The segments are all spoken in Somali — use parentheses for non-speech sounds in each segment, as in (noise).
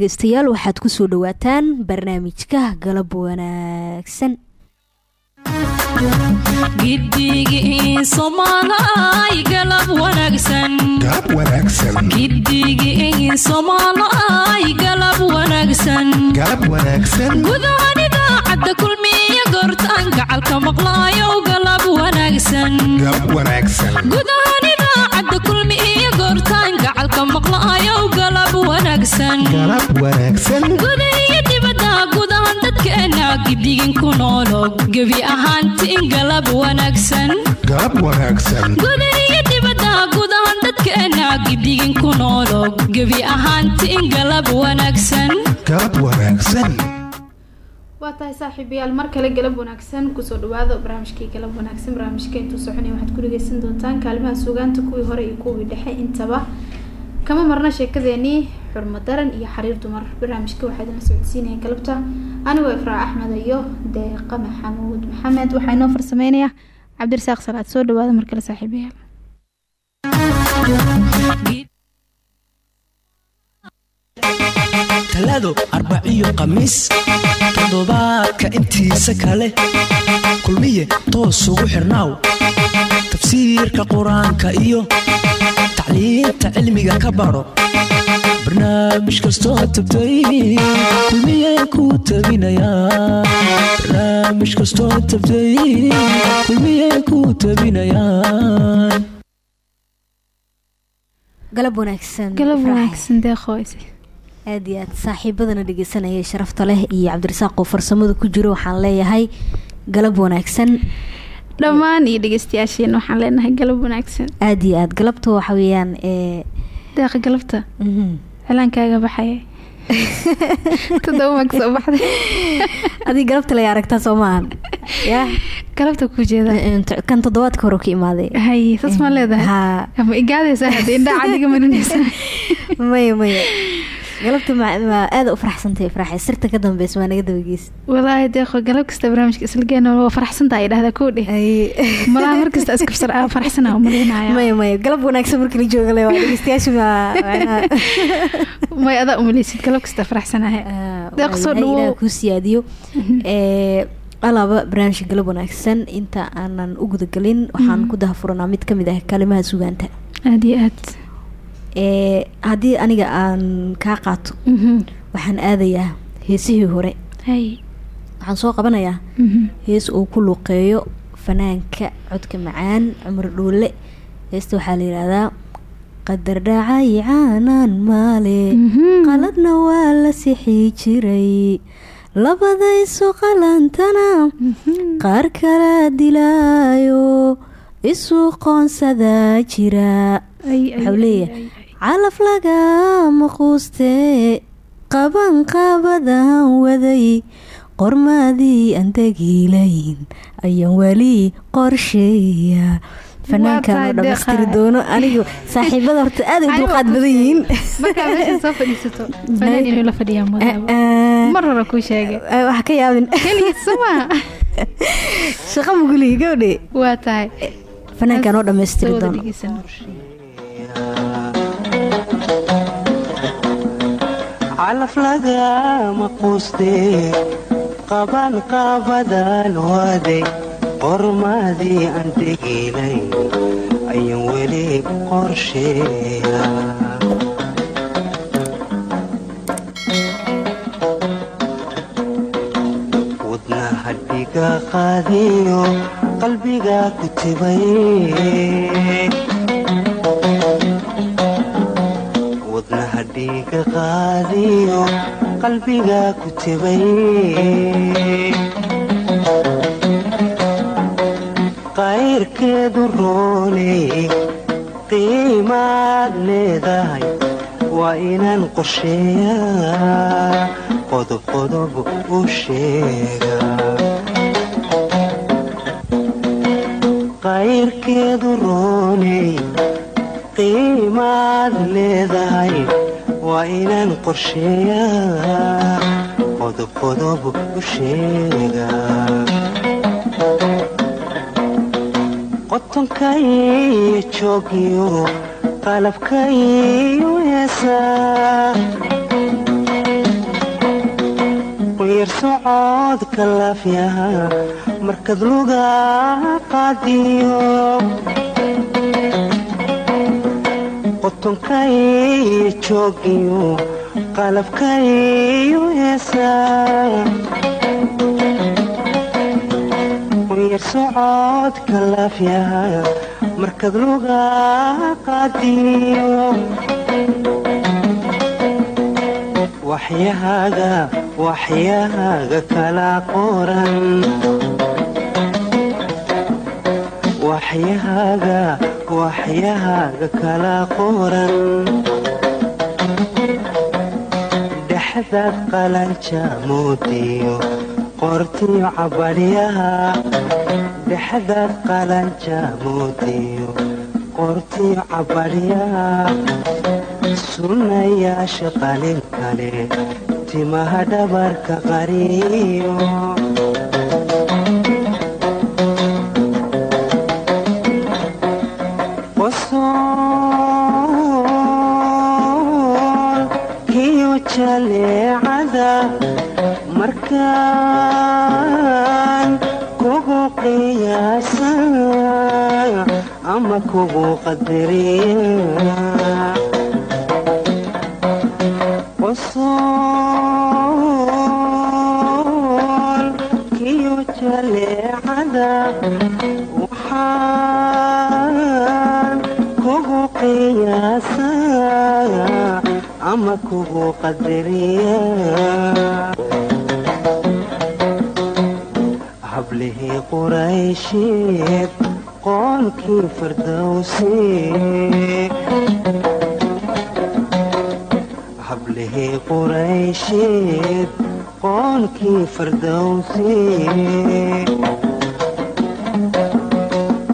dhegeystayaal waxaad ku soo dhawaataan barnaamijka galab wanaagsan. Kulmiya goortaan gacalka maqlaayo galab wanaagsan wanaagsanguda iyo dibadda gudahan dadkeena gidigin ku noolo gebi ahaantiin galab wanaagsanguda iyo dibadda gudahan dadkeena gidigin ku noolo gebi ahaantiin galab wanaagsan. Waa tahay saaxiibayaal mar kale galab wanaagsan ku soo dhawaada barnaamijkii galab wanaagsan. Barnaamijka intuu soconaya waxaad ku dhageysan doontaan kaalimaha suugaanta kuwii hore iyo kuwii dhexe intaba kama marna sheekadeenii xurmo daran iyo xariir dumar barnaamijka waxaa idinla socodsiinayeen galabta. Anigoo ifraa axmed iyo deeqa maxamuud maxamed. Waxaa inoo farsameynayaa cabdirasaaq salaad soo dhawaada mar kale saaxiibayaal talaado arbaciyo khamiis toddobaadka intiisa kale. Kulmiye toos ugu xirnaaw tafsiirka qur'aanka iyo tacliinta cilmiga ka baro barnaamij kastoo tabtay kulmiye ku tabinayabarnaamij kastoo tabtay kulmiye ku tabinayaan galab wanaagsan galab wanaagsan deeqoys aad iyo aad saaxiibadana dhegeysanaya sharafta leh iyo cabdirasaaq oo farsamada ku jiro waxaan leeyahay galab wanaagsan dhammaan iyo dhegeystayaasheen waxaan leenahay galab wanaagsan. Aada iyo aad galabta waxa weeyaan deeqa galabta. Cilaankaaga baxaya (laughs) todoba ma ka soo baxday. Adig galabta lay aragtaa soo maahan. Ya galabta ku jeeda. Kan toddobaadka hore ka imaaday. Hay saas maa leedahay. Ama igaadaysaa hadda indhaa cadiga marinaysa (laughs) maya maya galabta aada u faraxsantay faraaxay sirta ka dambeysa waa naga dabageys walaahi deeqo galab kasta barnaamijka islageena waa faraxsantaha idhahdaa koo dheh. (laughs) Malaha markasta iskabsar faraxsana umaleynaya maya maya galab wanaagsan marka la jooga le waa dhegeystayaasha (laughs) may adaa umaleysid galab kasta faraxsanahe deeq soo dhawo kuu siyaadiyo. Alaaba barnaamijka galab wanaagsan inta aanan u gudagelin waxaan ku dahafuranaa mid ka mid ah kalimaha sugaanta. Aada iyo aad haddii aniga aan kaa qaato waxaan aadayaa heesihii hore. Waxaan soo qabanayaa hees uu ku luuqeeyo fanaanka codka macaan cumar dhuule. Heesta waxaa la yihahdaa qadar dhacay caanaan maale qaladna waa la sixi jiray. Labadaysu qalantana qaar kala dilaayo isu qoonsadaa jira. Waxau leeyahay calaf lagama quustee qaban qaabadan waday. Qormaadii aan dagiilayn ayaan weli qorsheeya. Fanaankan oo dhamaystiri doono anigu? Saaxiibada horta aad ay dulqaad badan yihiin. hore (laughs) kuu sheegay? Waxa ka yaabin. (laughs) (laughs) Shaqa muguligi gabdhe fanaankan oo dhamaystiri doono calaf lagama quustee qaban qaabadan waday qormaadii aan degiilayn ayaan weli qorsheeya wadna hadhiga qaadiyo qalbiga ku tibay dhiiga qaadiyo qalbiga ku tibay qayrkeedu rooney qiimaad leedahay waa inaan qorsheeyaa qodob qodob u sheegaa qayrkeedu rooney qiimaad leedahay waa inaan qorsheeyaa qodob qodob u qotonkaiyo joogiyo qalabkaiyo heesaa quyar socodka laafyaha markad luga qaadiyo qotonkaiyo joogiyo qalabkaiyo heesaa quyar socodka laafyaha markad luga qaadiyo kala qoran waxyahaaga waxyahaaga kala qoran dhexdaad qalanja moodiyo qortiyo cabadhyaha dhexdaad qalanja moodiyo qortiyo cabadhyaha sunnayaasha qalin kale timaha dhabarka qariyo ama kugu qosool kiyo jaleecada waxaan kugu qiyaasa ama kugu hablihii quraysheed qoonkii fardowsi hablihii quraysheed qoonkii fardowsi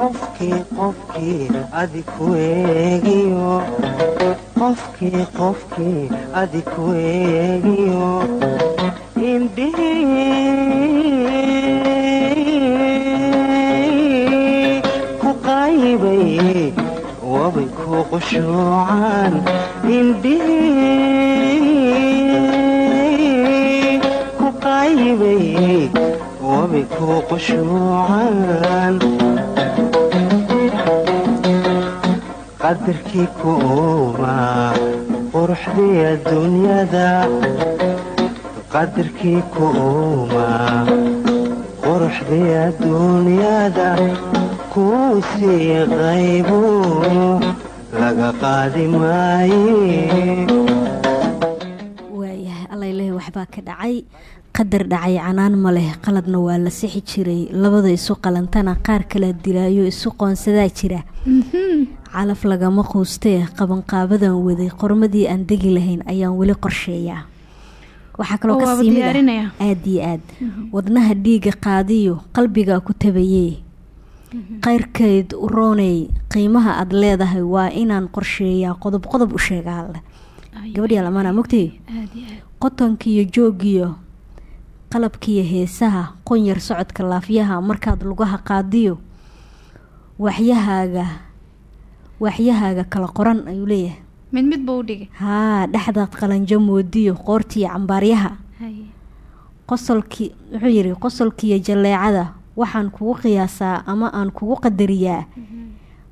qofkii qofkii adi ku eegiyo qofkii qofkii adi ku eegiyo indhihii wabay ku qushuucaan indhihii ku qaybay wabay ku qushuucaan qadarkii ku uumaa quruxdii adduunyada qadarkii ku uumaa quruxdii adduunyada kuu sii qaybu waayahay allaileh waxbaa ka dhacay. Qadar dhacay canaan ma leh. Qaladna waa la sixi jiray. Labada isu qalantana qaar kala dilaayo isu qoonsadaa jira. Calaf lagama quustee qabanqaabadan waday. Qormadii aan degi lahayn ayaan weli qorsheeyaa. Waxaa kaloo ka sii mid ah. aada iyo aad. Wadnaha dhiiga qaadiyo qalbiga ku tabayee qayrkeyd u rooney qiimaha aada leedahay waa inaan qorsheeyaa qodob qodob u sheegaa alle gabadhii alamaana mogtay qotonkiiyo joogiyo qalabkiiyo heesaha qonyar socodka laafyaha markaad lugaha qaadiyo waxyahaaga waxyahaaga kala qoran ayuu leeyahay. Mid mid buu u dhigay. Haa dhexdaad qalanjo moodiyo qoortiiyo cambaaryaha. Qosolkii wuxuu yidhi qosolkiiyo jalleecada waxaan kugu qiyaasaa ama aan kugu qadariyaa.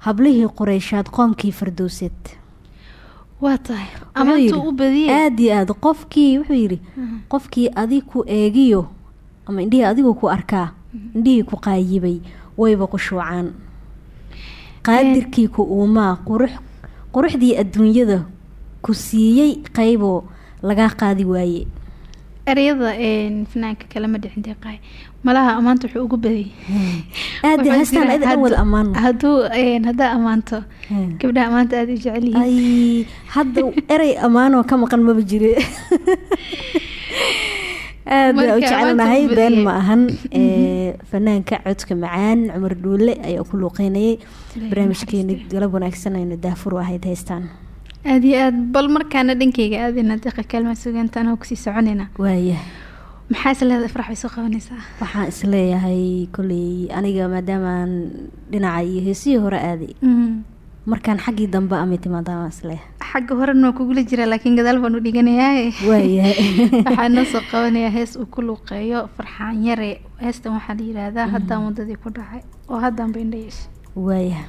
Hablihii qoreyshaad qoomkii fardowsad aada iyo aada qofkii wuxuu yidhi qofkii adig ku eegiyo ama indhihii adigu ku arkaa indhihii ku qaayibay wayba qushuucaan qaadirkii ku uumaa qurux quruxdii adduunyada ku siiyey qayboo lagaa qaadi waaye. Ereyada fanaanka kalama dhicin deeqaay malaha ammaanta wuxuu ugu aad een, haddaa ammaanto. Hmm. gabdhaha ammaanta aada u jecel yihiin. Ay hadda erey ammaanoo ka maqan maba jire. (laughs) Aad Marka u amaanta been ma ahan. Ee, fanaanka codka macaan cumar dhuule ayaa ku luuqeynayay. Barnaamijkeeni galab wanaagsan aynu daafur ahayd haystaan. Aada iyo aad bal markaana dhankeyga aadayna deeqa kaalmaa sugaantaan oo ku sii soconayna. Waaya maxaa is leedahay farax bay soo qabanaysaa? Waxaan is leeyahay kolley aniga maadaamaan dhinaca iyo heesihii hore aaday markaan xaggii dambe ama timaadaan waan is leeyahay. Xagga horena waa kugula jira laakiin gadaal baan u dhiganayaa waayahay. (laughs) Waxaa noo soo qabanayaa hees uu ku luuqeeyo farxaan yare. Heestan waxaa la yidhaahdaa haddaan wadadii ku dhacay oo haddaan ba indha yeeshay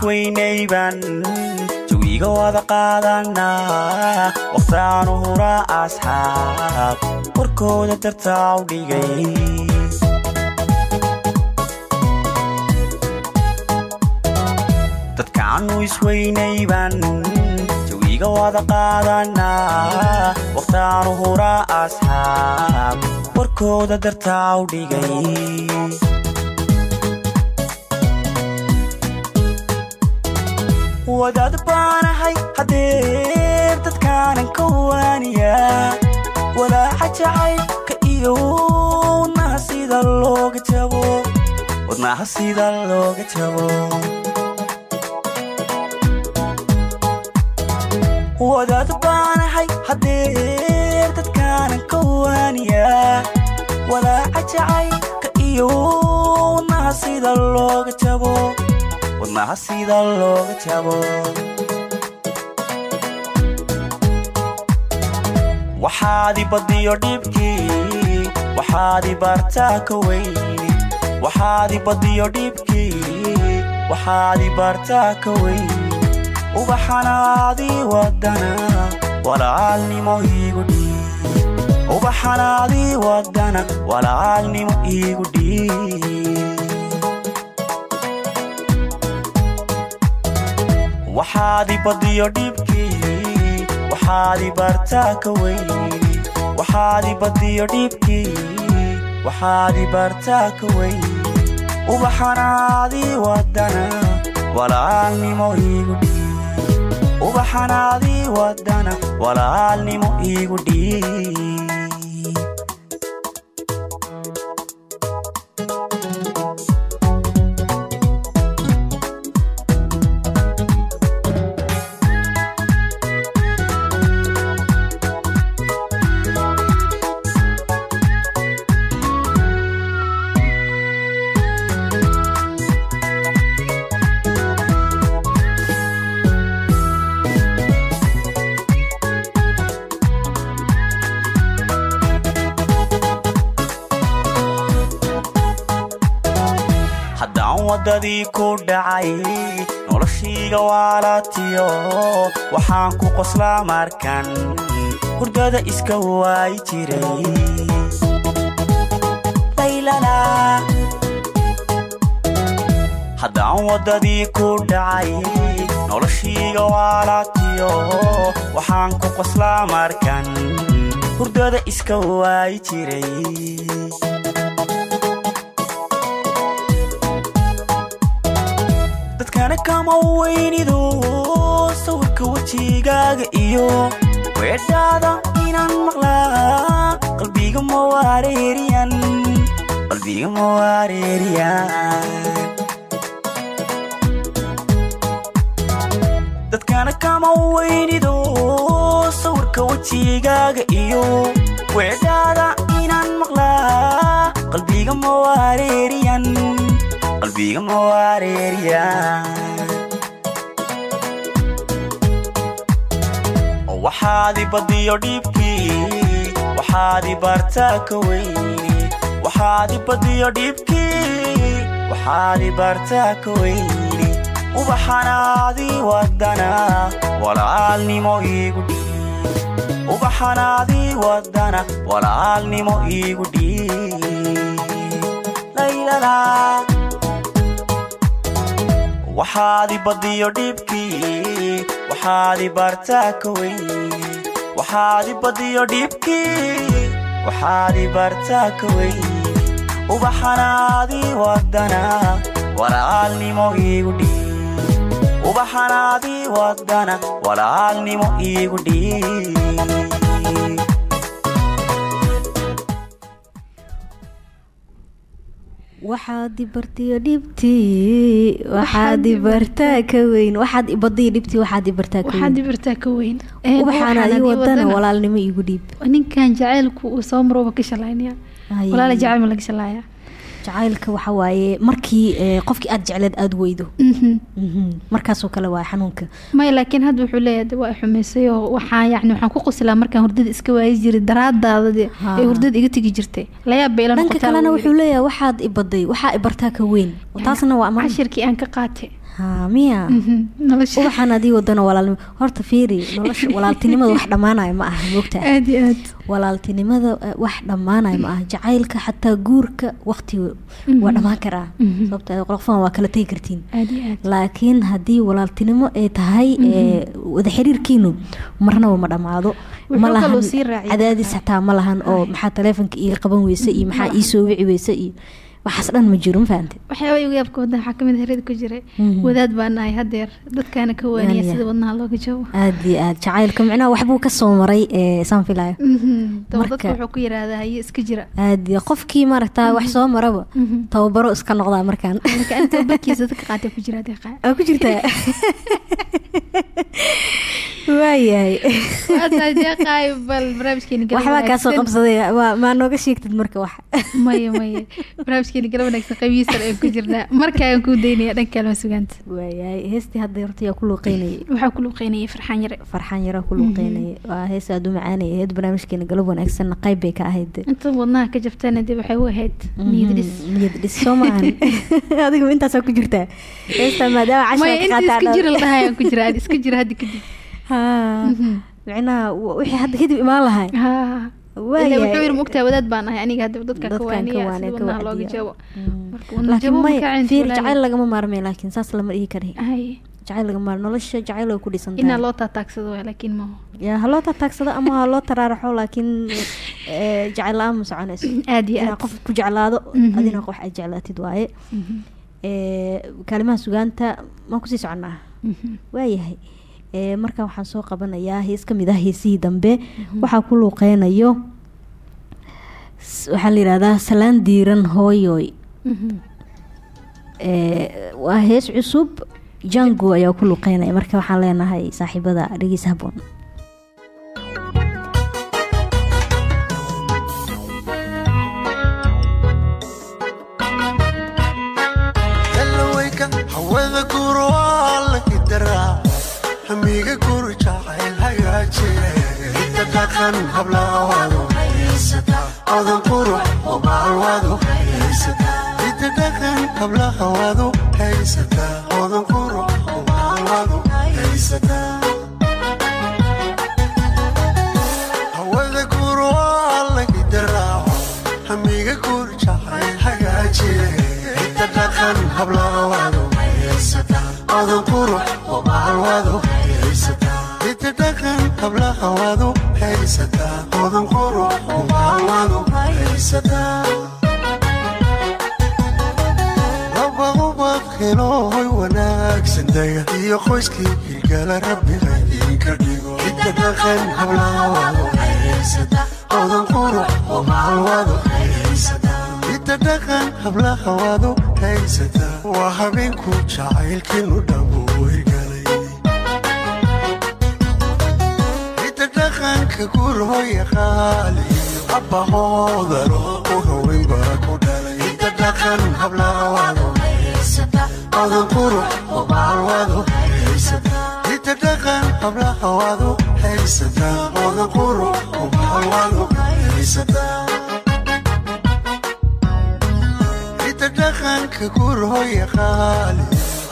isweynayban jawiga wada qaadanaa waqtaanu hura asxaab. Warkooda dartaa u dhigay. Dadkaanu isweynayban jawiga wada qaadanaa waqtaanu hura asxaab. Warkooda dartaa u dhigay wadaad baanahay hadeer dadkaanan ka waaniyaa walaaca jacaylka iyo wadnaha sida looga jabo. Wadnaha sida looga jabo. Wadaad baanahay hadeer dadkaanan ka waaniyaa walaaca jacaylka iyo wadnaha sida looga jabo wadnaha sida looga jabo waxaadi badiyo dhibkii waxaadi baartaa ka weyni waxaadi badiyo dhibkii waxaadi baartaa ka weyni ubaxanaadii wadana walaalnimo iigu dhiib ubaxanaadii wadana walaalnimo iigu dhiib waxaadi badiyo dhibkii baartaa ka weyni ubaxanaadii wadana walaalnimo iigu dhiib ubaxanaadii wadana walaalnimo iigu dhiib waddadii ku dhacay noloshiiga waalatiyo waxaan ku qoslaa markan hurdada iska waayi jiray. Haddaan waddadii ku dhacay noloshiiga waalatiyo waxaan ku qoslaa markan hurdada iska waayi jiray kama weynido sawirka wejigaaga iyo weedhaada inaan maqlaa qalbiga mawareeriyan qalbiga mawareeriyan dadkana kama weynido sawirka wejigaaga iyo weedhaada inaan maqlaa qalbiga mawareeriyan qalbiga mawareeriyan waxaad i badiyo dhiibkii waxaad i baartaa ka weyni waxaad i badiyo dhiibkii waxaad i baartaa ka weyni wadana walaalnimo iigu dhiib. Ubaxanaadii wadana walaalnimo iigu dhiib. Laylala waxaad i badiyo dhiibkii waxaad i baartaa ka waxaad i badiyo dhiibkii waxaad i baartaa ka weyni ubaxanaadii wadana walaalnimo iigu dhiib ubaxanaadii wadana walaalnimo iigu dhiib waxaad i bartiyo dhibtii waxaad i bartaa ka weyn. Waxaad i badiyo dhibtii waxaad i bartaa ka waxaad weyn. ibirtaa ka weyn. Ubaxaana ii wadana walaalnimo iigu dhiib. Ninkan jacaylku uu soo marooba ka shalaynaya. Ay. walaala jacayl ma laga shalaaya jacaylka waxa waaye markii eh, qofkii aad jecleed aada weydo. Mhm. markaasoo kale waa xanuunka. Maya laakiin hadda wuxuu leeyahay de waa xumaysay oo waxaa yacni waxaan ku qoslaa markaan hurdada iska waayi jiray daraadaada ee hurdada iga tegi jirtay. Layaab bay ila dhanka noqotaa kalena wuxuu leeyahay waxaad i baday waxaa i bartaa ka weyn. Taasna waa cashirkii aan ka qaatay miya. Mhm. ubaxaan adii wadana walaalnimo horta fiiri nolosha walaaltinimada wax dhammaanayo ma aha moogtaa aad iyo aad. Walaaltinimada eh, wax dhammaanayo ma aha. Jacaylka xataa guurka waqti waa dhammaan karaa. Mhm. sababta qolofan waa kala tegi kartiin. Laakiin haddii walaaltinimo ay tahay eh, wada xiriirkiinu marnaba ma dhammaado ma lahan cadaadis xataa ma lahan oo maxaa taleefonka iiga qaban weyse iyo maxaa ii soo wici weyse iyo waxaas dhan ma jiro ma fahamte waxyaaba igu yaabka wadnaha waxaa ka mid herada ku jiray Mhm. wadaad baa nahay hadeer dadkaana ka waaniya sida wadnaha looga jawo aada iyo aad. Jacaylka micnaha waxbuu ka soo maray eh, saan filaya Mhm. Dadka wuxuu ku yiraahdaa haye iska jira. Aad iyo qofkii maaragtaa wax soo maraba Mhm. tababaro iska noqdaa markaan. (laughs) Marka anta barkiisa dadka qaatay ku jira deeqa aa ku jirtaa (laughs) waayahay deeqaay bal barnaamijkeeni galab (laughs) waxbaa kaa soo wanaagsan. qabsaday. Maa nooga sheegtid marka wax. Maya maya galab wanaagsan qabiisar ayaan ku jirnaa. Marka ayaan kuu daynaya dhanka kalma sugaanta. Waayahay heestii hadda horta yaa ku luuqeynayay. Waxaa ku luuqeynayay farxaan yare farxaan yaraa ku luuqeynayay. Waa hees aada u macaanaya heed barnaamijkeena galab wanaagsanna qayb bay ka ahayd. Inta wadnaha ka jabtana dee waxay u ahayd niyad dhis Mhm, niyad dhis soo maahan (laughs) adigu intaasaa ku jirtaa. Heestaa maadaama ka iska jira la dhahayaan ku jira iska jira hadda kadib (laughs) Mhm. micnaha w- wixii hadda kadib imaan lahay Mm. jacayl lagama maarmay laakiin saas lama dhihi kari Hay. jacayl lagama nolosha jacayl ku dhisan inaa tahay. loo taataagsado waay laakiin maaho yaa ha loo tataagsado ama ha loo taraaraxo laakiin eh, jacayl la'aan ma soconayso. (clears throat) Aad aad. qof ku jeclaado Mhm. adina wax ay jeclaatid waaye. Mhm. Eh, kaalimaha sugaanta maan ku sii soconaa? Mhm. waayahay Eh, markan waxaan soo qabanayaa hees ka mid ah heesihii dambe waxaa ku luuqeynayo waxaa la yidhahdaa salaan diiran hooyoy. Eh, waa hees cusub jango ayaa ku luuqeynaya marka waxaan leenahay saaxiibada dhegeys haboon dhaqan hablaawadu odan qurux oo baalwadu inta dhaqan hablahawadu haysataa odan qurux oo baalwadu haysataa hawada guro waa la hidaraaco hamiga guri jacayl hagaajiye inta dhaqan hablaawadu odan qurux oo baalwadu inta dhaqan hablahawadu haysataa odan qurux oo baalwadu haysataa laba ubad helooy wanaagsan daga iyo qoyskii hilgala rabbiga idinka dhigo. Inta dhaqan hablahawadu odan qurux oo baalwadu inta dhaqan hablahawadu haysataa waa habeenku jacaylkiinu dhammu dhaqanka gurhoya qaali. U ku dhalay. Inta dhaqan hablahawadu odan qurux oo baalwadu inta dhaqan hablahawadu haysataa haysataa odan quro ubaalwado haysataa hidda dhaqanka gurhoya qaali.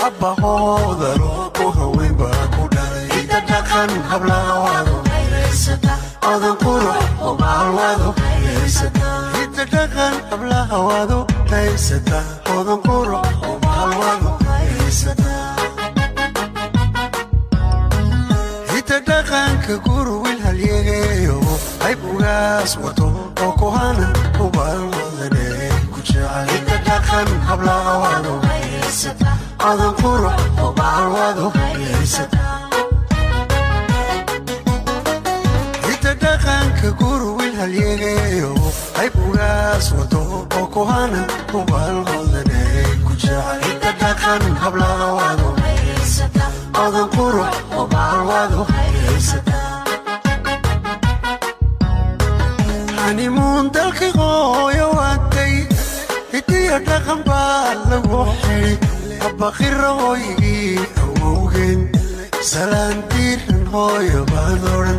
Abbahoodaro u haweyn baa ku dhalay. Hidda dhaqan hablaawado odan quro ubaalwado hidda dhaqan hablahawado haysata odan quro ubaalwado hidda dhaqanka gurwil halyeegeeyo qayb ugaas wato oo kuhana ubaalwadane ku halyeegeeyo qayb ugaas wato oo kuhana ubaalwadane ku jecel hidda dhaqan hablahawado odan quro ubaalwado hanimuun dalka hooyo waatay hidiya dhaqan baa lagu xidhi abaqira hooygii awowgeen salaantiiran hooyo baadodhan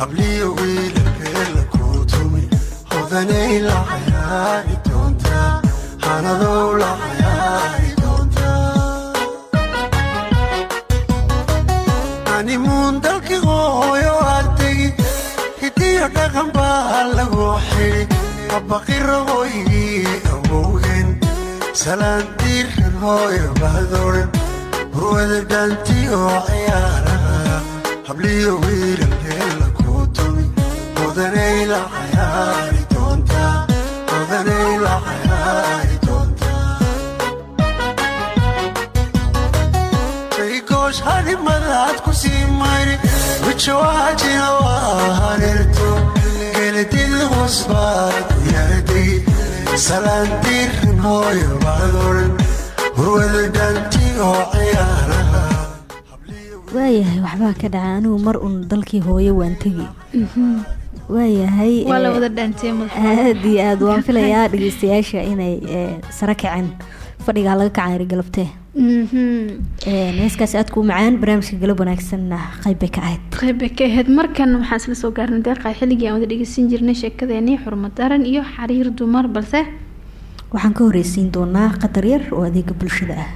habliyo wiilalkeela kuu tumay odanay la cayaari doontaa hanadow la cayaari doontaa hanimuun dalka hooyo aadtegi hidiyo dhaqan baa lagu xidhi abaqira hooygii awowgeen salaantiiran hooyo baadodhan warwada dhaantiyo ciyaaraha habliyo wiilalkeela waayahay waxbaa ka dhaca anigu mar un dalkii hooyo waan tegi waayahay eh, aad iyo aad waan filayaa dhegeystayaasha inay eh, sare kaceen fadhigaa laga kacan iri galabtee heeskaas aadku u macaan barnaamijka galab wanaagsanna qayb bay ka ahayd. Qayb bay ka ahayd. Markan waxaan isla soo gaarnay deeqa xilligii aan wada dhegeysan jirnay sheekadeenii xurmad daran iyo xariir dumar balse waxaan ka horeysiin doonaa qatar yar oo adeega bulshada ah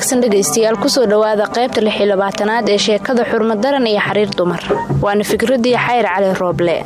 wanaagsan dhegaystayaal ku soo dhowaada qaybta lix iyo ee sheekada xurmad daran iyo xariir dumar. Waana fikradii xayr cali rooble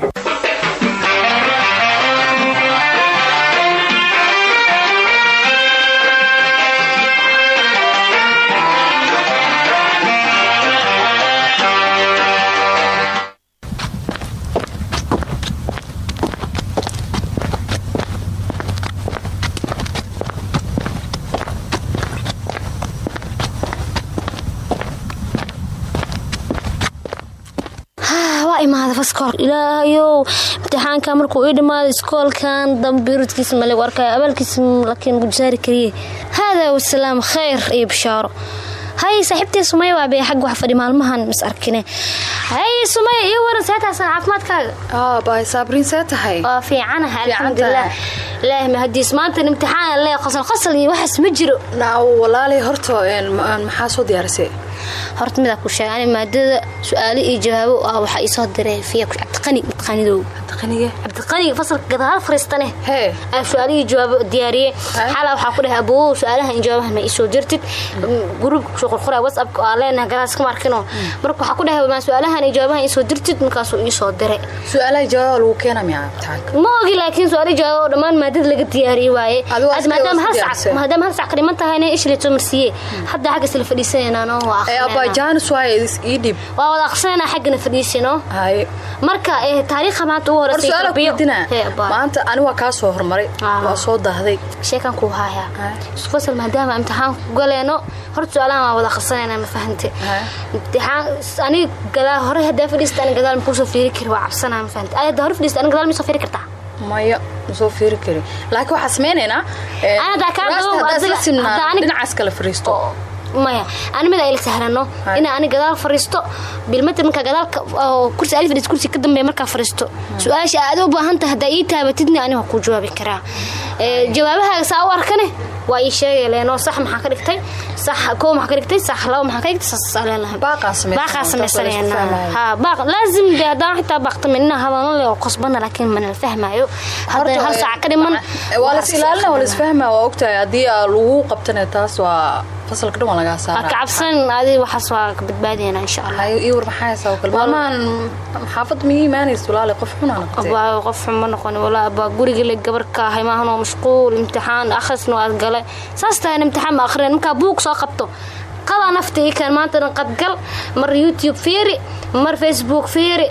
ilaahayow. Imtixaanka markuu ii dhamaado iskoolkan dambiirudkiis male warkay abaalkiis laakiin gujaari kariye haadaa wasalaam khayr iyo bishaaro. Hay saaxiibtii sumaya waa bee xag wax fadhi maalmahan mis arkine. Hay sumaya iyo waran seetaasa caafimaadkaaga. Baay saabriin see tahay. Waa fiicanaha alxamdulilah ilaahi mahadiis maanta imtixaan lee qosol qosol iyo waxaas ma jiro. Walaalay horta ma- maxaa soo diyaarisay horta midaa ku sheega ani maadada su'aalo iyo jawaabo ah waxaa diray fiya cabdiqani mataqaanidow taqaniga cabdiqani fasalka gadaal fariistane. Hee aa su'aalo iyo jawaabo diyaariye xala waxaa ku dhahay aboo su'aalaha iyo jawaabaha ma iisoo dirtid gruubka ku soo qorqoraa whatsappka aa leenahay gadaas kama arkino. Marka waxaa ku dhahay ma su'aalahan iyo jawaabaha iisoo dirtid markaasuu iisoo diray. Su'aalaha jawaaba lagu keena ma ogi laakiin su'aalo jawaabo oo dhammaan maadada laga diyaariyey waaye. Maadaama hal sac ka dhiman tahayna ishli soo marsiiye hadda xagga isla fadhiisanayna no waa wada akhrisanayna xaggana fadhiisino marka taariikha maanta maanta ani waa kaa soo hormaray. Waa soo dahday. Sheekan kuu hayaa Haa. isku fasal maadaama imtixaan ku galeeno. Horta su'aalahan waa wada akhrisanayna ma fahante imtixaan ani gadaal hore hadaa fadhiista ani gadaal makuu soo fiiri kari waa cabsanaa ma fahante ay hadaa hore fadhiista ani gadaal ma soo fiiri kartaa maya ma soo fiiri kari. Laakiin waxaa haddaa haddaa anig- dhinacaas kala fariisto maya ani mid ayla sahrano Haa. ina ani gadaal fariisto. Bilmata markaa gadaalka oo kursi ali fadhiis kursi ka dambeeya markaa fariisto. Su'aasha aad u baahan tahay haddaa ii taabatidna ani waa kuu jawaabi karaa. Ee, jawaabahaaga saa u arkane waa ii sheegay leenoo sax maxaa ka dhigtay? Sax koo maxaa ka dhigtay? Sax labo maxaa ka dhigtay? Saas samaysan, baaqaa fahmaayo. ha baaq laazim de haddaan xitaa baaqta minna hadalno le oo qosbana laakiin mana la fahmaayo. Hadda hal ee, saac ka dhiman waa las ilaalina waa las fahmaa waa ogtahay haddii lagu qabtana taas waa fasalka dhan waa lagaa saara ka cabsan adi waxaas waa ka badbaadayna insha allah ii war maxaa haysaa oo kale maalmahan xaafad miyi imaanaysa walaale qof xunaa noqotay abaa qof xuma noqon walaa abaa guriga le gabar ka ahay maahanoo mashquul imtixaan akhrisna aad gale saas tahay imtixaan ma akhriyan markaa buug soo qabto. Qadaa nafta ii keen maanta dhan qadgal mar youtube fiiri mar facebook fiiri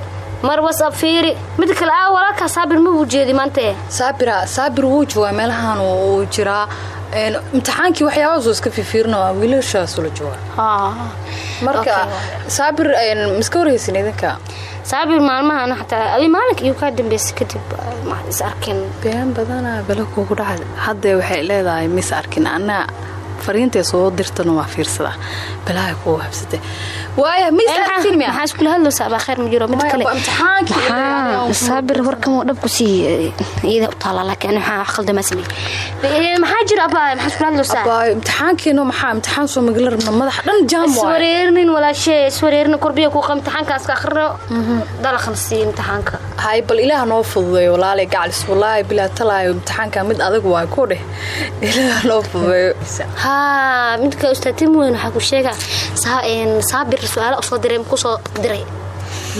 mar whatsapp fiiri. Mid kale aa walaalkaa saabir ma buu jeedi maanta saabira saabir wuu joogaa meelahan uu jiraa imtixaankii waxyaabahaasuu iska fifiirina waa wiilashaasuu la joogaa marka Okay. saabir miska warhaysin idinka? Saabir maalmahan xataa adi maalinka iyo kaa dambeysay kadib is arkin. Been badanaa bala kugu dhacda hadda waxay leedahay mis arkin. Anaa fariintay soo dirtana waa fiirsada. Balaahay kugu habsatay. Waaya mis arkin miya maxaa iskula hadlaysaa? Abaa khayr ma jiro mid Maya, kale. waa imtixaankii maxaa saabir warkan waa dhab ku sii iyada u taala laakiin maxaa wax qaldamaa sameeyey? Maxaa jira abaa maxaa iskula hadlaysaa? Abaa, imtixaankiina maxaa imtixaan soo magala rabna? Madax dhan jaam waaye iswareerinin walaashee iswareerina korbiya kuu qaba imtixaankaas ka akrino dalaqan sii imtixaanka. Hay bal ilaah noo fududeeyo walaalay gaclis walaahi bilaa talaayo imtixaanka mid adag waay ku dheh. Ilaah noo fududeeyo midka ustaatim weyn waxaa ku sheegaa. Saabir su'aalo u soo diray ku soo diray?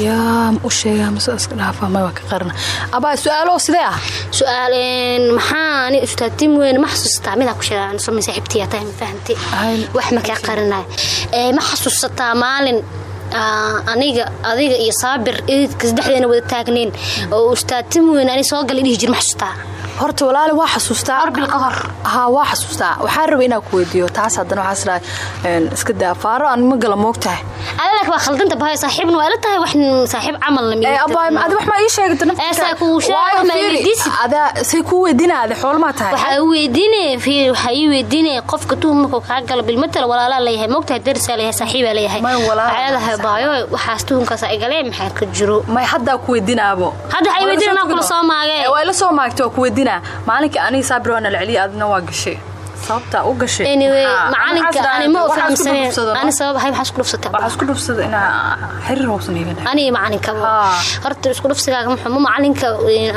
Yaa ma u sheegaa mase iska dhaafaa may waa ka qarna. Abaa su'aalo sidee ah? Su'aal een, maxaa ani ustaatim weyn ma xasuustaa midaa ku sheegaa soo saaxiibtiya tahay ma fahamtay Ay, wax ma kaa qarinayo ee ma xasuusataa maalin? aa, aniga adiga iyo saabir saddexdeena wada taagnayn. Oo ustaatim weyn ani soo galay dhihi jir ma xasuustaa horta walaali waa xasuustaa haa waa xasuustaa waxaa rabay inaan ku weydiiyo. Taas haddana waxaas dhahay iska daa faaro aan ma gala moogtahay adalak waa khaldanta bahay saaxiibna waa ila tahay wax saaxiib camal la ee abaa adi wax ma ii sheegta weydiisid? adaa say kuu weydiinaade xoolmaa tahay. Waxaa fiir waxaa ii weydiinaya qofka tuhum markuu kaa galo bilmatal walaalaa leeyahay moogtahay darisaa leeyahay saaxiibaa leeyahay Baayo waxaas tuhumkaas ay galeen maxaa ka jiro? May haddaa ku weydiinaabo Hadda waxay soo kula soo maagee. Ee, waa ila soo maagtay waa ku weydiinaa maalinka aniga saabir waana la celiyay adina waa gashay sababtaa u gashay? Anyway macalinka Maxaas dhahay? ani ma Waxaa isku fahamsaneen ani sabab hay maxaa isku dhufsatay. Waxaa isku dhufsada inaa xiriir hoosan iga dhahay aniga macalinka horta isku dhufsigaaga muxuu ma macalinka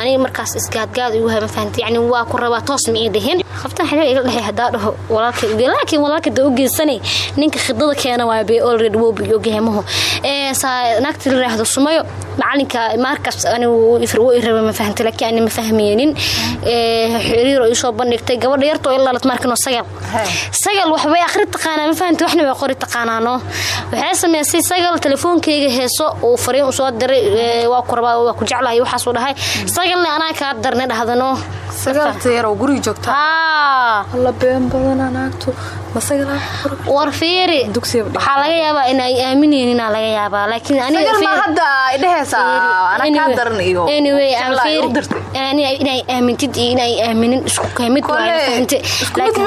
aniga markaas isgaadgaad igu hay ma fahamtay yani waa ku rabaa toos ma ii dhihin? Qabtan xiriir iga dhexay hadaa dhaho walaalkay uge. Laakiin walaalka da u geysanay ninka khidada keena waa be already woo bi ogyahay maho ee naagta la yiraahdo sumayo macalinka markaas anigu wuu wuu iraba ma fahamtay laakiin ani ma fahmaynin ee xiriir oo isoo bandhigtay gabadha yartoo ilaa lat markano sagal sagal waxbay akhri taqaanaa ma fahamtay waxna way qori taqaanaano? Waxay samaysay sagal telefoonkeyga heeso uu fariin u soo diray waa ku rabaa waa ku jeclahay waxaasuu dhahay. Sagalna anaa kaa darnay dhahdano war fiiri. Waxaa laga yaabaa in ay aaminayninaa laga yaabaa laakiin aniga sagal ma fiiri- hadda ay dhehaysaa anaa kaa Anyway- daran iyo anyway aan Jeclaa ay u fiiri dirtay. Ani- inay aamintid iyo inay aaminin isku ka mid waxaa laakiin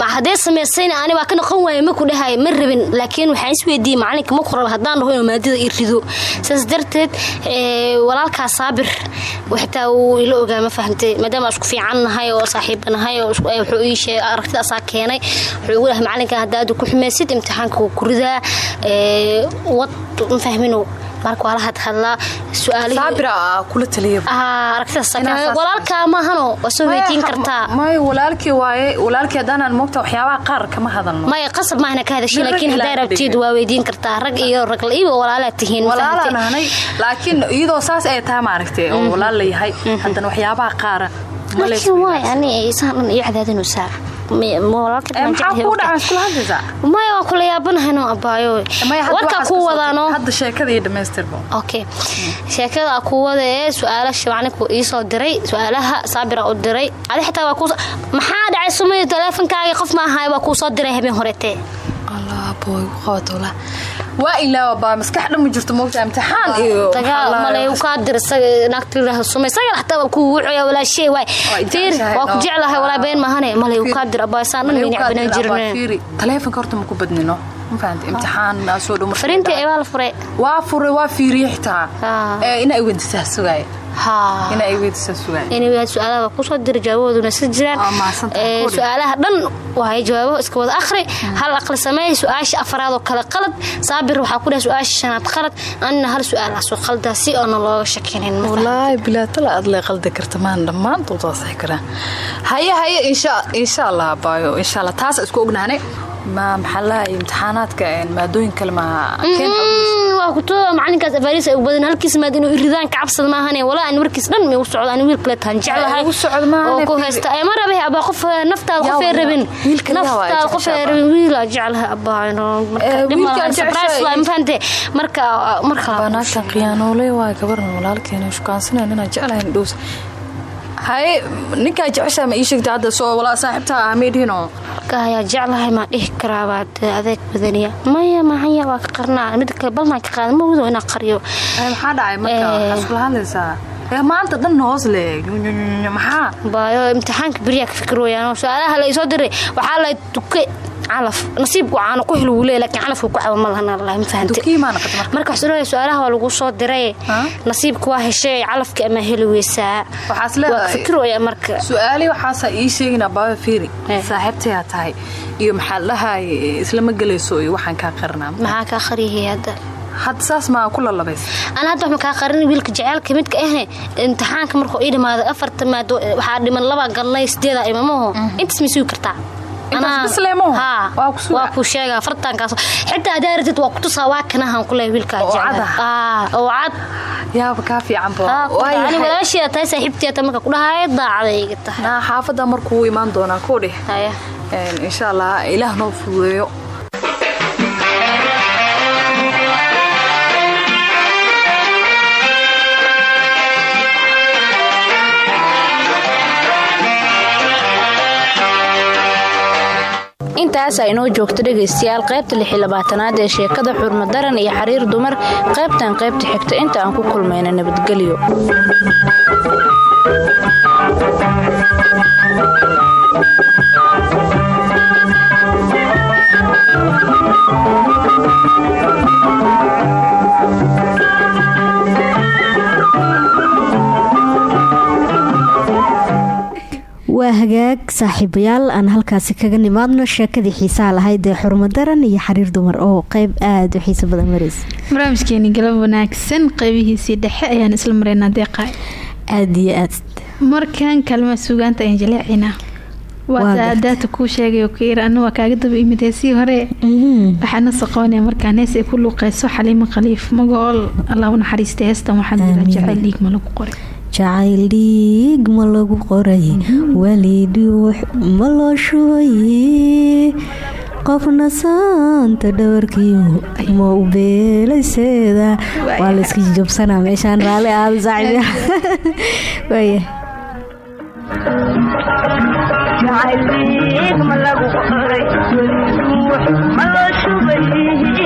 ma haddee samaysayna ani waa ka noqon waaya ma ku dhahay ma rabin laakiin waxaan isweydiiyey macalinka ma ku raba haddaan dhaho maadada ii rido. Saas darteed ee, walaalkaa saabir xitaa uu ila ogaa ma fahamtay maadaama isku fiican nahay oo saaxiiba nahay wuxuu ii sheegay aragtida asaa keenay wuxuu igu dhahay macalinka haddaad ku xumaysid imtixaanka wuu ku ridaa. Wad ma marka waa la hadhadlaa su'aalihii saabira aa kula taliya Ah, aragtidaas asaa Inaa keenay. saas- walaalkaa maahano waa soo weydiin kartaa maya walaalkii waaye walaalkii haddaanan moogta waxyaabaha qaar kama hadalno. Maya qasab maahna ka hadashay Rag laakiin hadday rabtid waa weydiin kartaa rag iyo rag la-iiba walaalaa tihiin ahnay laakiin iyadoo saas ay tahay maaragtay oo walaal la yahay. Haddana waxyaabaha qaara laakiin waay ani isaan dhan iyo cadaadinaysaa Mi- maya waa kula yaabanahan abaayo Maya, hadda warkaa waxaas kuu ka soo wadaano. tag. hadda sheekada iyo dhamaystirba okay sheekada kuu wada ee su'aalasha macninku iisoo diray su'aalaha saabira u diray. Adi xitaa maxaa dhacay sumay teleefonkaaga qof ma ahay waa kuu soo diray habeen horetee ku waa ilaawa baa maskax dhan ma jirto moogta imtixaan iyo dagaal male uu kaa dir isaga naagta yiraahdo sumay isaga xataa waa kuu wuxuu walaashay waay jeceshahay, waa ku jeclahay walaa been mahane male uu kaa dir abaasaan dhan weyna cabanaan jirne taleefonka horta ma ku badnino waa la furay. Waa furay waa fiiriye xitaa ina ay weydiisaa sugaaya haa ina ay weydiisaa sugaaya anyway su'aalaha ku soo dira jawaabahooduna si jiraan. Su'aalaha dhan waay jawaabaho iska wada akhri. Hal aqli sameey su'aasha afraad oo kale qalad. Saabir waxaa ku dhahay su'aasha shanaad qalad. Anina hal su'aalaasoo qaldaa si oona looga shakinin. Wallaahi bilaatala aad lee qaldi karta maan dhammaantood waa saxi karaan. Haye haye insha insha allah baayo. Insha allah taas isku ognaanay ma maxaa lahay imtixaanaadka maadooyin kale ma keen Mm, waa kutooda macalinkaas afaariis ay u badan halkiis maad inuu iridaan ka cabsad maahane walaa aan warkiis dhan mi u socdo aan wiil kale tahan jeclahay. Oo ku haysta ay ma rabay abaa qof naftaada Yaa qof ay waa, rabin. Naftaada qof ay jeceshahay, rabin wiilaa jeclahay abaa marka Eh, waay marka marka. Banaagtan khiyaanoole waa gabarna walaalkeena shukaansanaya inaan jeclahayn dhows haye ninkaa jeceshaa ma ii sheegta hadda soo walaa saaxiibta ah meedhiino ayaa jeclahay maa dhihi karaabaa dee adeeg badaniya? Maya mahanya waa ka qarnaa. Mid kale balnaa ka qaada ma wado inaa qariyo. Maxaa dhacay hadlaysaa maanta dhan hoos le. Maxaa? Baayo imtixaanka beriyaa ka fikirooyaan oo su'aalaha la isoo diray waxaa la duke calaf nasiibku caano ku hel wuu laakiin calafku ku cabo ma lahan allahi ma naqata marka? Marka waxaa leeyahay su'aalaha waa lagu soo diray Ha? nasiibku waa heshay calafka ama heli weysaa Waxaas waa ka fikirooyaa marka. Su'aali waxaasaa ii sheegina baaba fiiri. Saaxiibtayaa tahay. Iyo maxaa dhahay islama gelayso iyo waxaan kaa qarinaa maxaa kaa qariyay hadda? Hadda saas maa ku lalabaysa ana hadda waxma kaa qarin wiilka jaceylka midka ahne imtixaanka markuu ii dhamaado afarta maado waxaa dhiman laba galnay sideeda imamaho intaas ma sugi kartaa Waa ku sugaa. waa ku sheegaa fartaankaas xitaa hadaa ratid waa kutusaa waa kanahan kuleh wiilkaa Oo jecel. cad ah? Aa, oo cad yaaba kaa fiican ba Aa, ku Waayahay. ani walaasheeda tahay saaxiibteeda marka ku dhahay daacday iga tahay naa xaafadda markuu imaan doonaa koo dheh haya Een, insha allah ilaah noo fududeeyo intaasaa inoo joogto dhegaystayaal qaybta lixilabaatanaad ee sheekada xurmadaran iyo xariir dumar qaybtan qaybta xigta inta aan ku kulmayna nabadgelyo waa hagaag saaxiibayaal. Aan halkaasi kaga nimaadno sheekadii xiisaha lahayd ee xurmadaran iyo xariir dumar. Oo qeyb aada u xiiso badan maraysa barnaamijkeeni galab wanaagsan qeybihiisii dhexe ayaan isla maraynaa deeqaay aada iyo aad. Markan kalma sugaanta ayaan jaleecinaa Waa waa gartay. daata kuu sheegayo kayr anu waa kaaga daba imid heesii hore. Waxaana saqoonaya markaan hees ay ku luuqeyso xaliimo khaliif magaool allah u naxariista heestan waxaa jira Amiin. jacayl dhiigma lagu qoray jacayl dhiig ma lagu qoray weli dhuux ma loo shubay qofna saanta dhawarkiyo ma u beelayseeda waa la iska jabsanaa meeshaan raalli aada saaxiib (laughs)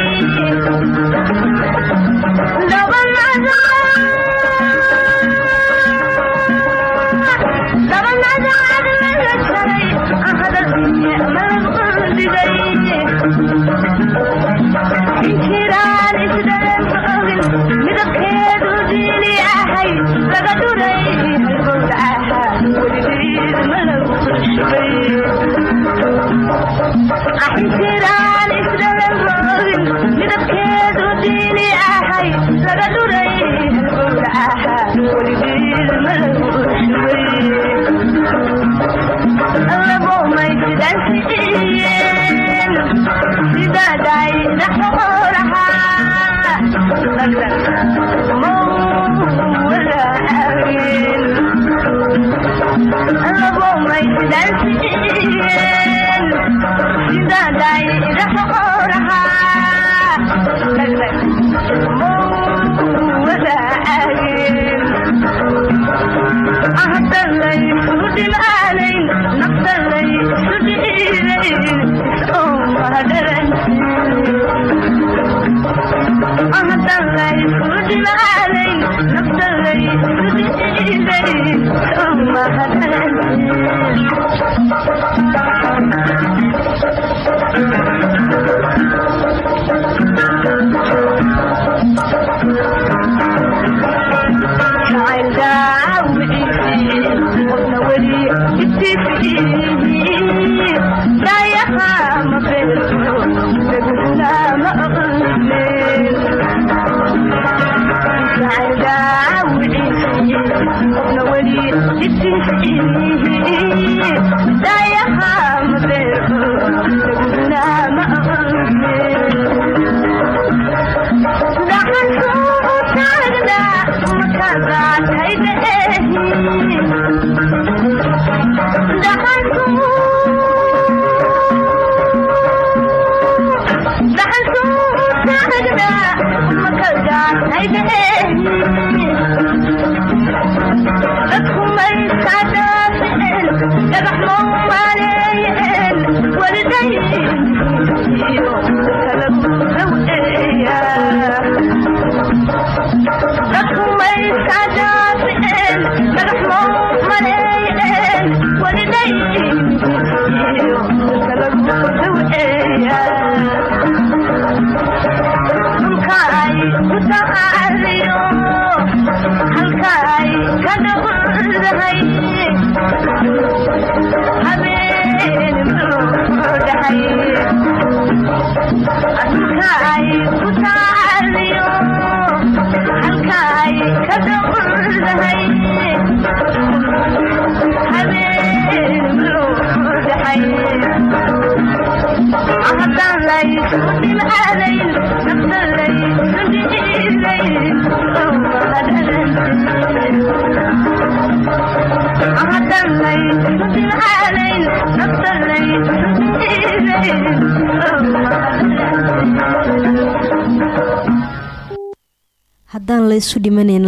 laysu dhimanayn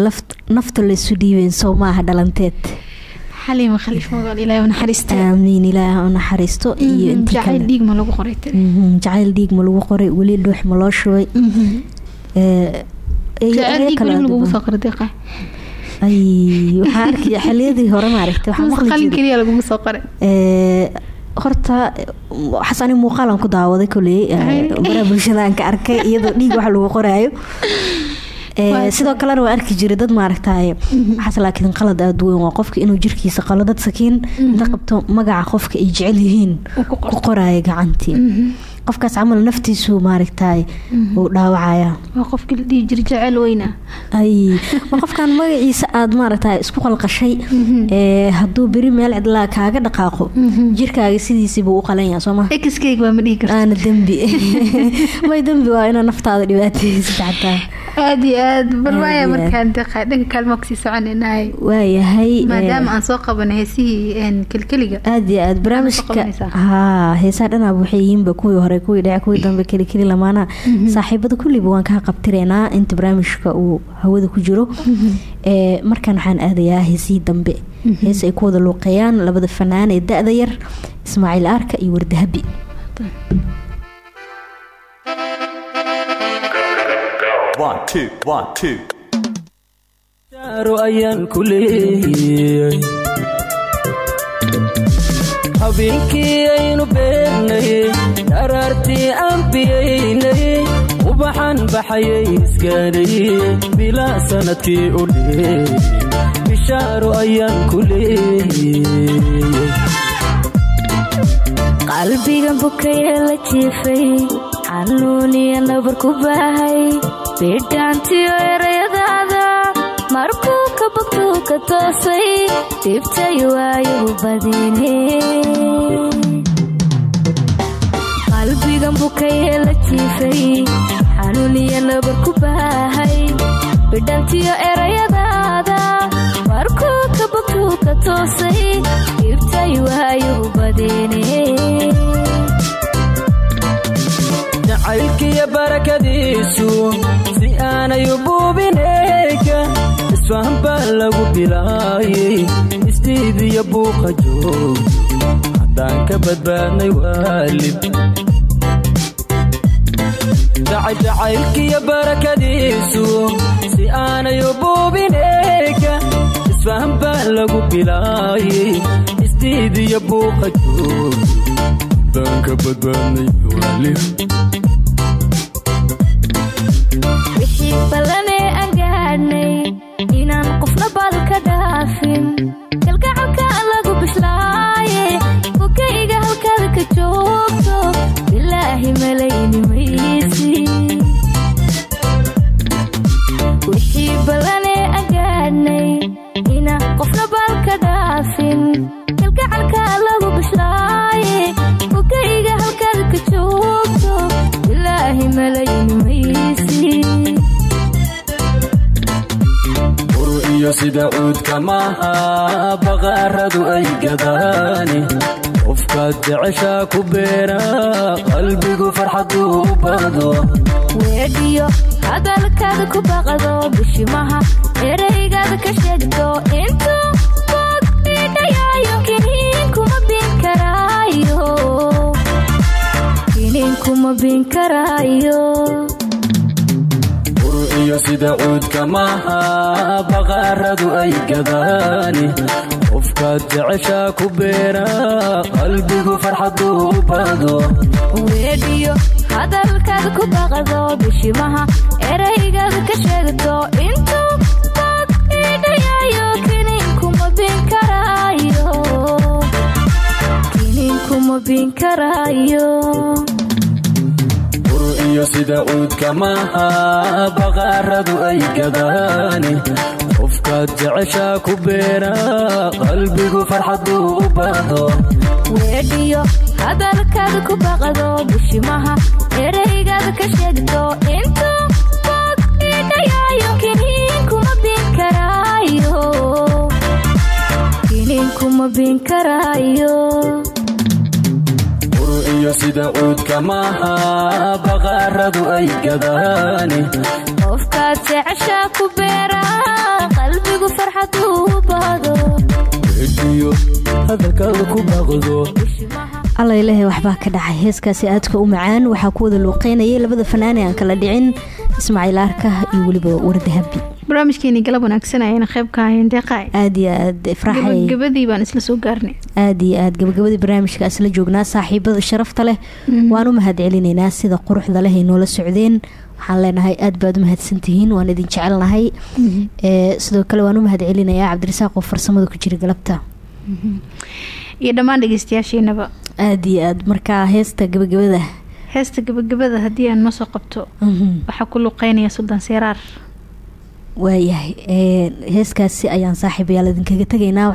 nafta laysu dhiibeyn soo maaha dhalanteed. Xaliima khaliif mogaal ilaahay u naxariista aamiin ilaaha u naxariisto iyo jacayl kale. dhiig ma lagu qoray Mhm, jacayl dhiig ma lagu qoray weli dhuux ma loo shubay Ee, ay- jacayl ayaga dhiig kale weli lagugu aad- soo qoray deeqa ay waxaan arkaya xiliyadii hore maaragtay horta waxaas ani muuqaalan ku daawaday koley baraha bulshada aan ka arkay iyadoo dhiig wax lagu qoraayo. Waa (laughs) sidoo kalena waa arki jiray dad maaragtaye waxaas laakiin qalad aada weyn waa qofka inuu jirkiisa qalo dad sakiin inta qabto magaca qofka ay jecel yihiin ku ku qoraayo gacantii qofkaas camal naftiisu maaragtaye uu dhaawacaya. Waa qofkii la dhihi jiray jacayl weyna. Ay ma qofkan (laughs) magaciisa aada maaragta isku qalqashay. Ee hadduu beri meel cidlaa kaaga dhaqaaqo jirkaaga sidiisiibuu u qalanyaa soo ma? Exkeyga waa ma dhihi karta. Aana dembi. (laughs) May dembi waa inaa naftaada dhibaataysid xataa aada iyo aad. Aad waaya iyo aad. markaan deeqa dhanka kaalma ku sii soconaynahay waayahay maadaama aan soo qabanay heesihii kelkeliga. Iyo aad. Barnaamijka qabanaysaa? haa heesaa dhanaaba waxay yihiinba kuwii hore hore kuwii dhac kuwii dambe kelikeli lamaana. Mm-hmm. Saaxiibada kulliba waan kaa qabtireynaa inta barnaamijka uu hawada ku jiro. Mm-hmm. Eh, markaan waxaan aadayaa heesihii dambe. Mm-hmm. Hees ay ku labada fanaan ee da-da yar ismaaciil aarka iyo wardahabi ayaan ku leeyay aynu beernay dharaartii aan biyaynay ubaxan baxayay iskaanay bilaa sannadkii u dheey bishaaro ayaan ku leeyay. Qalbigan bukayee la jiifay xanuuniya nabar ku baahay bidhaantiyo erayadaada markuu ka bogtuu ka toosay dhibtay waayu badine qalbigan bukayee la jiifay xanuuniya nabar ku baahay bidhaantiyo erayadaada markuu ka bogtuu ka toosay dhibtay waayu badine jacaylkiyo barakadiisu si aanay u buubineyka isfahan baa lagu bilaayay isdiidiyo buuqa joog haddaan ka badbaadnay waalib jacaylkiyo barakadiisu si aanay u buubineyka isfahan baa lagu bilaayay isdiidiyo buuqa joog haddaan ka badbaadnay waalib wixii ballanee aan gaadhnay inaan qofna baad ka dhaafin kalgacalka lagu bislaaye bukayga halkaada ka joogto bilaahi malayni sida cuudka maaha baqaaradu ay gadaani qofkaad jeceshaa ku beera qalbigu farxaduu u bado weedhiyo hadalkaada ku baqdo bishimaha ereygaada ka sheegto intuu boog kiniin kuma bin karaayo kiniin kuma bin karaayo iyo sida cuudka maaha baqaaradu ay gadaani. Qofkaad jeceshaa ku beera qalbigu farxaduu u bado weedhiyo hadalkaada ku baqdo bishimaha ereygaada ka sheegto. Intuu boog idhayaayo kiniin kuma bin karaayo bur iyo sida cuudka maaha baqaaradu ay gadaani. Qofkaad jeceshaa ku beera qalbigu farxaduu u bado weedhiyo hadalkaada ku baqdo bishimaha ereygaada ka sheegto. Intuu boog idhayaayo kiniin kuma bin karaayo iyo sida cuudka maaha baqaaradu ay gadaani. Qofkaad jeceshaa ku beera qalbigu farxaduu bado wediyo hadalkaada ku baqdo alla ilaahay waxbaa ka dhacay. Heeskaasi aadka u macaan waxaa ku wada luuqeynayay labada fanaane aan kala dhicin ismaaciil aarkah iyo weliba wardahabi barnaamijkeeni galab wanaagsan ayayna qayb ka ahayeen deeqaay. Aad iyo aad ifraxay gabagabadii baan isla soo gaarnay. Aad iyo aad gabagabadii barnaamijka isla joognaa saaxiibada sharafta leh. Waan u mahad celinaynaa sida quruxda leh ay noola socdeen. Waxaan leenahay aad baad u mahadsantihiin waan idin jecelnahay. Ee sidoo kale waan u mahad celinayaa cabdirasaaq oo farsamada ku jira galabta. Iyo dhammaan dhegeystayaasheenaba aad iyo aad markaa heesta gabagabada. Heesta gabagabada haddii aan noo soo qabto. Waxaa ku luuqeynaya suldan seeraar waayahay. Heeskaasi ayaan saaxiibayaal idinkaga tegaynaa.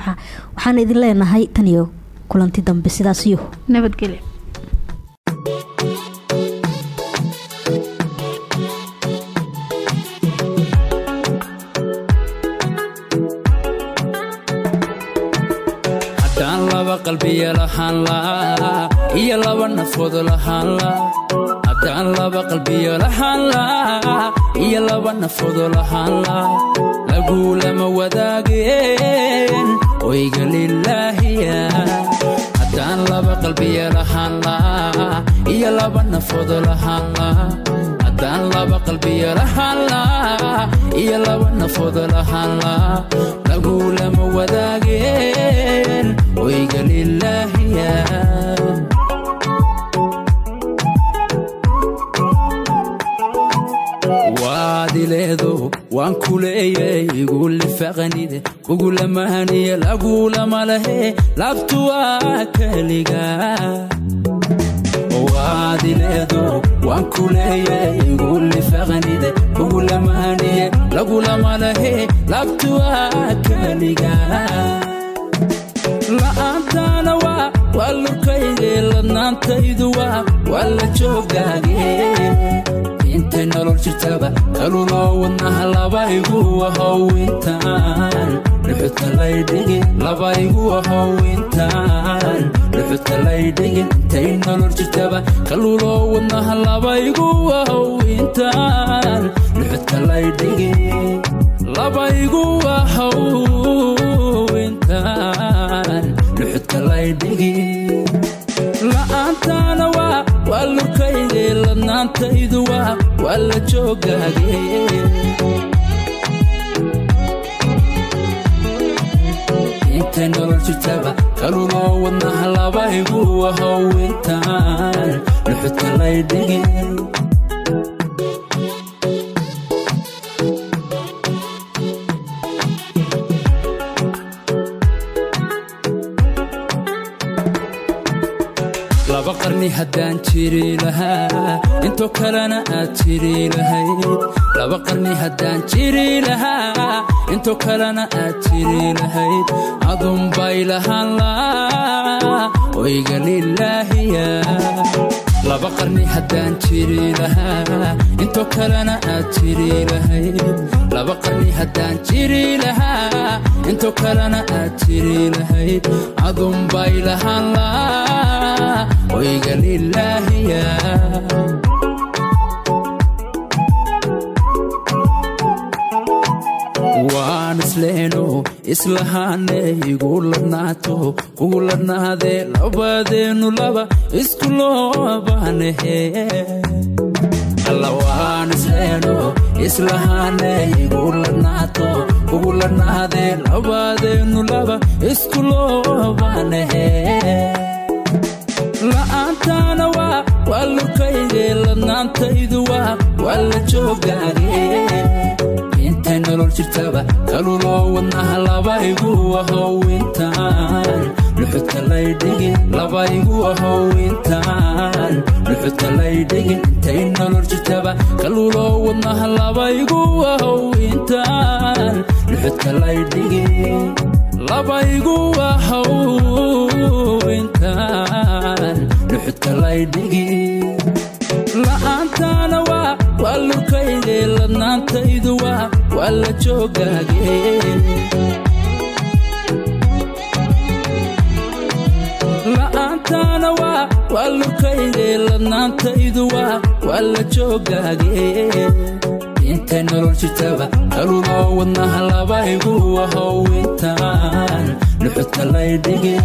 Waxaan idin leenahay tan iyo kulanti dambe sidaasiyo nabadgelyo haddaan laba qalbiya lahaan laa iyo laba nafood lahaan laa haddaan laba qalbiya lahaan laa iyo laba nafood lahaan laa lagu lama wadaageen oyga haddaan laba qalbiya lahaan laa iyo laba nafood lahaan laa haddaan laba qalbiyo lahaan laa iyo laba nafood lahaan laa lagulama wadaageen oyga waadileedo waan kuleeyay igulifaqanide kugulamahaniye lagulama lahe labtu waa keliga waadileedo waan kuleeyay igulifaqanide kugulamahaniye lagulama lahe labtu waa keliga la'aantaana waa waa lurkayge ladnaantaydu waa waa la joogaage. Intay nolol jirtaba kaluloo wadnaha labaygu ahowintaan dhuxuta laydhigin labaygu ahowintaan dhuxuta laydhigin intay nolol jirtaba kaluloo wadnaha labaygu ahowintaan dhuxuta laydhigin labaygu ahowintaan la'aantaana waa waa lurkayge ladnaantaydu waa waa la joogaage intay nolol jirtaba kaluloo wadnaha labaygu ahowintaan dhuxuta laydhigin qarni haddaan jiri lahaa intoo kalena aad jiri lahayd. Laba qarni haddaan jiri lahaa intoo kalena aad jiri lahayd. Adunbay lahaan laa oyga laba qarni haddaan jiri lahaa intoo kalena aad jiri lahayd laba qarni haddaan jiri lahaa intoo kalena aad jiri lahayd adunbay lahaan laa oyga waan isleeno kugu ladnaadee labadeennu laba isku loobaanahe la'aantaana waa waa lurkayge ladnaantaydu waa waa la joogaage intay nolol jirtaba. Kaluloo wadnaha labaygu ahowintaan dhuxuta laydhigin labaygu ahowintaan dhuxuta laydhigin intay nolol jirtaba. Kaluloo wadnaha labaygu ahowintaan dhuxuta laydhigin labaygu ahowintaan dhuxuta laydhigin la'aantaana waa waa lurkayge ladnaantaydu waa waa la joogaage la'aantaana waa waa lurkayge ladnaantaydu waa waa la joogaage intay nolol jirtaba kaluloo wadnaha labaygu ahowintaan dhuxuta laydhigin